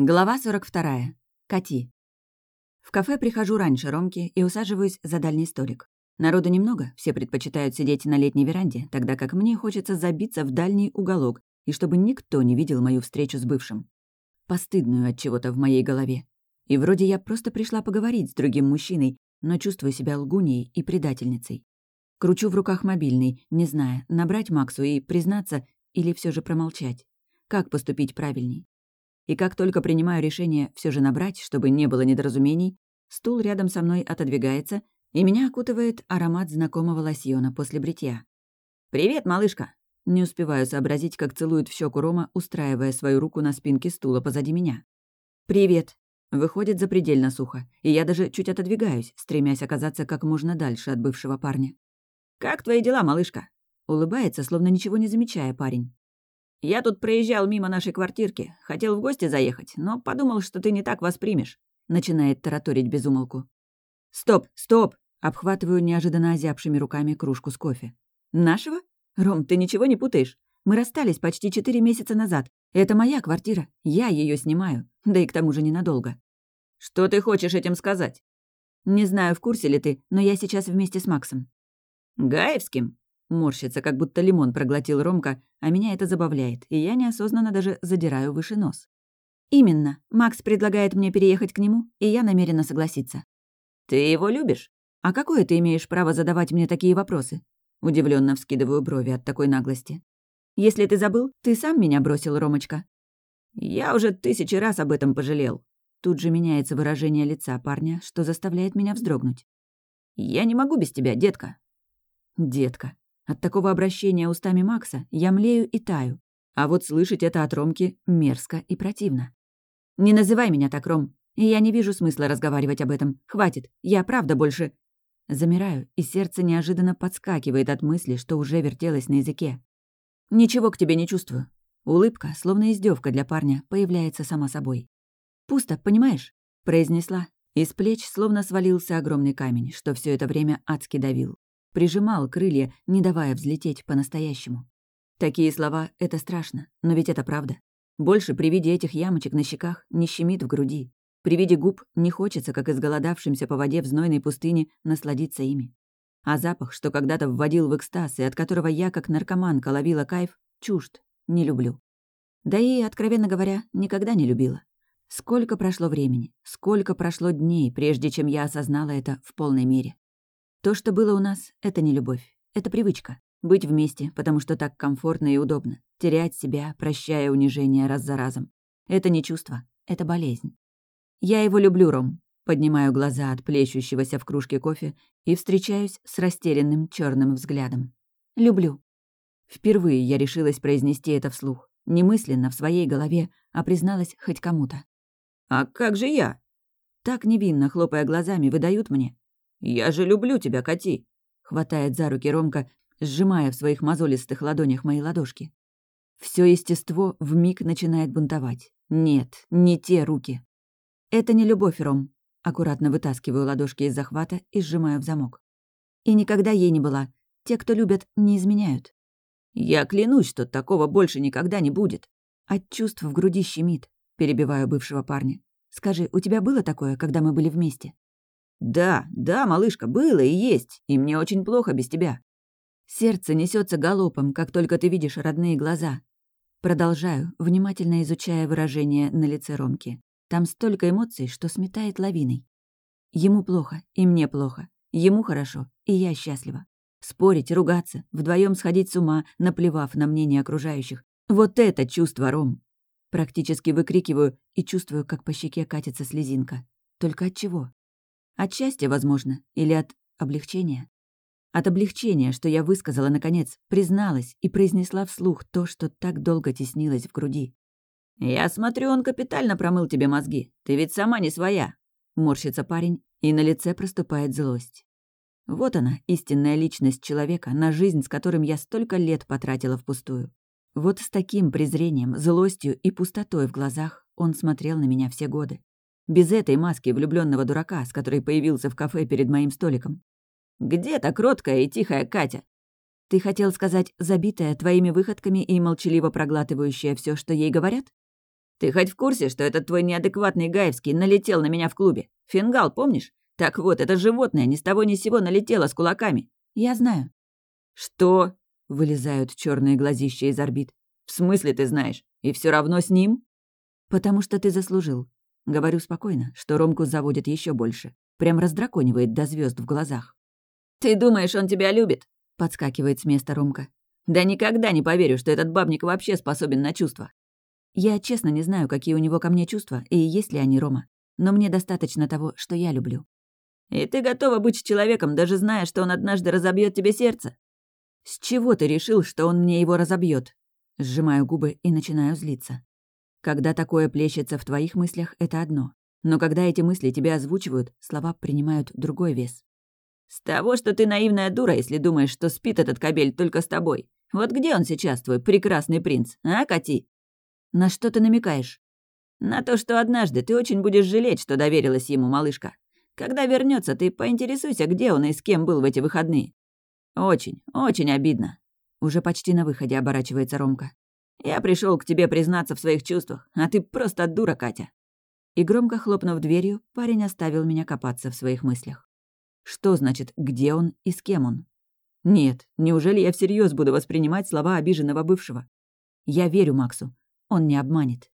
Глава 42. Кати. В кафе прихожу раньше Ромки и усаживаюсь за дальний столик. Народу немного, все предпочитают сидеть на летней веранде, тогда как мне хочется забиться в дальний уголок, и чтобы никто не видел мою встречу с бывшим. Постыдную от чего-то в моей голове. И вроде я просто пришла поговорить с другим мужчиной, но чувствую себя лгуньей и предательницей. Кручу в руках мобильный, не зная, набрать Максу и признаться или все же промолчать. Как поступить правильней? И как только принимаю решение все же набрать, чтобы не было недоразумений, стул рядом со мной отодвигается, и меня окутывает аромат знакомого лосьона после бритья. «Привет, малышка!» Не успеваю сообразить, как целует в щеку Рома, устраивая свою руку на спинке стула позади меня. «Привет!» Выходит запредельно сухо, и я даже чуть отодвигаюсь, стремясь оказаться как можно дальше от бывшего парня. «Как твои дела, малышка?» Улыбается, словно ничего не замечая парень. «Я тут проезжал мимо нашей квартирки. Хотел в гости заехать, но подумал, что ты не так воспримешь», — начинает тараторить безумолку. «Стоп, стоп!» — обхватываю неожиданно озябшими руками кружку с кофе. «Нашего? Ром, ты ничего не путаешь? Мы расстались почти четыре месяца назад. Это моя квартира. Я ее снимаю. Да и к тому же ненадолго». «Что ты хочешь этим сказать?» «Не знаю, в курсе ли ты, но я сейчас вместе с Максом». «Гаевским?» Морщится, как будто лимон проглотил Ромка, а меня это забавляет, и я неосознанно даже задираю выше нос. «Именно. Макс предлагает мне переехать к нему, и я намерена согласиться». «Ты его любишь? А какое ты имеешь право задавать мне такие вопросы?» Удивленно вскидываю брови от такой наглости. «Если ты забыл, ты сам меня бросил, Ромочка». «Я уже тысячи раз об этом пожалел». Тут же меняется выражение лица парня, что заставляет меня вздрогнуть. «Я не могу без тебя, детка». «Детка. От такого обращения устами Макса я млею и таю. А вот слышать это от Ромки мерзко и противно. «Не называй меня так, Ром. Я не вижу смысла разговаривать об этом. Хватит. Я правда больше...» Замираю, и сердце неожиданно подскакивает от мысли, что уже вертелось на языке. «Ничего к тебе не чувствую». Улыбка, словно издевка для парня, появляется сама собой. «Пусто, понимаешь?» — произнесла. Из плеч словно свалился огромный камень, что все это время адски давил прижимал крылья, не давая взлететь по-настоящему. Такие слова — это страшно, но ведь это правда. Больше при виде этих ямочек на щеках не щемит в груди. При виде губ не хочется, как изголодавшимся по воде в знойной пустыне, насладиться ими. А запах, что когда-то вводил в экстаз и от которого я, как наркоманка, ловила кайф, чужд, не люблю. Да и, откровенно говоря, никогда не любила. Сколько прошло времени, сколько прошло дней, прежде чем я осознала это в полной мере. То, что было у нас, — это не любовь. Это привычка. Быть вместе, потому что так комфортно и удобно. Терять себя, прощая унижение раз за разом. Это не чувство, это болезнь. Я его люблю, Ром. Поднимаю глаза от плещущегося в кружке кофе и встречаюсь с растерянным черным взглядом. Люблю. Впервые я решилась произнести это вслух. Немысленно, в своей голове, а призналась хоть кому-то. «А как же я?» Так невинно, хлопая глазами, выдают мне. «Я же люблю тебя, Кати!» — хватает за руки Ромка, сжимая в своих мозолистых ладонях мои ладошки. Все естество вмиг начинает бунтовать. Нет, не те руки. Это не любовь, Ром. Аккуратно вытаскиваю ладошки из захвата и сжимаю в замок. И никогда ей не была. Те, кто любят, не изменяют. Я клянусь, что такого больше никогда не будет. От чувств в груди щемит, перебиваю бывшего парня. Скажи, у тебя было такое, когда мы были вместе? «Да, да, малышка, было и есть, и мне очень плохо без тебя». Сердце несется галопом, как только ты видишь родные глаза. Продолжаю, внимательно изучая выражение на лице Ромки. Там столько эмоций, что сметает лавиной. Ему плохо, и мне плохо. Ему хорошо, и я счастлива. Спорить, ругаться, вдвоем сходить с ума, наплевав на мнение окружающих. Вот это чувство, Ром! Практически выкрикиваю и чувствую, как по щеке катится слезинка. Только от чего? От счастья, возможно, или от облегчения. От облегчения, что я высказала, наконец, призналась и произнесла вслух то, что так долго теснилось в груди. «Я смотрю, он капитально промыл тебе мозги. Ты ведь сама не своя», — морщится парень, и на лице проступает злость. Вот она, истинная личность человека, на жизнь, с которым я столько лет потратила впустую. Вот с таким презрением, злостью и пустотой в глазах он смотрел на меня все годы. Без этой маски влюбленного дурака, с которой появился в кафе перед моим столиком. «Где та кроткая и тихая Катя?» «Ты хотел сказать, забитая твоими выходками и молчаливо проглатывающая все, что ей говорят?» Ты хоть в курсе, что этот твой неадекватный Гаевский налетел на меня в клубе? Фингал, помнишь? Так вот, это животное ни с того ни с сего налетело с кулаками. Я знаю. Что? Вылезают черные глазища из орбит. В смысле ты знаешь? И все равно с ним? Потому что ты заслужил. Говорю спокойно, что Ромку заводит еще больше. Прям раздраконивает до звезд в глазах. «Ты думаешь, он тебя любит?» — подскакивает с места Ромка. «Да никогда не поверю, что этот бабник вообще способен на чувства. Я честно не знаю, какие у него ко мне чувства и есть ли они, Рома. Но мне достаточно того, что я люблю. И ты готова быть с человеком, даже зная, что он однажды разобьет тебе сердце? С чего ты решил, что он мне его разобьет? Сжимаю губы и начинаю злиться. Когда такое плещется в твоих мыслях, это одно. Но когда эти мысли тебя озвучивают, слова принимают другой вес. «С того, что ты наивная дура, если думаешь, что спит этот кобель только с тобой. Вот где он сейчас, твой прекрасный принц, а, Кати?» «На что ты намекаешь?» «На то, что однажды ты очень будешь жалеть, что доверилась ему, малышка. Когда вернется, ты поинтересуйся, где он и с кем был в эти выходные. Очень, очень обидно». Уже почти на выходе оборачивается Ромка. «Я пришел к тебе признаться в своих чувствах, а ты просто дура, Катя». И громко хлопнув дверью, парень оставил меня копаться в своих мыслях. Что значит «где он» и с кем он? Нет, неужели я всерьез буду воспринимать слова обиженного бывшего? Я верю Максу. Он не обманет.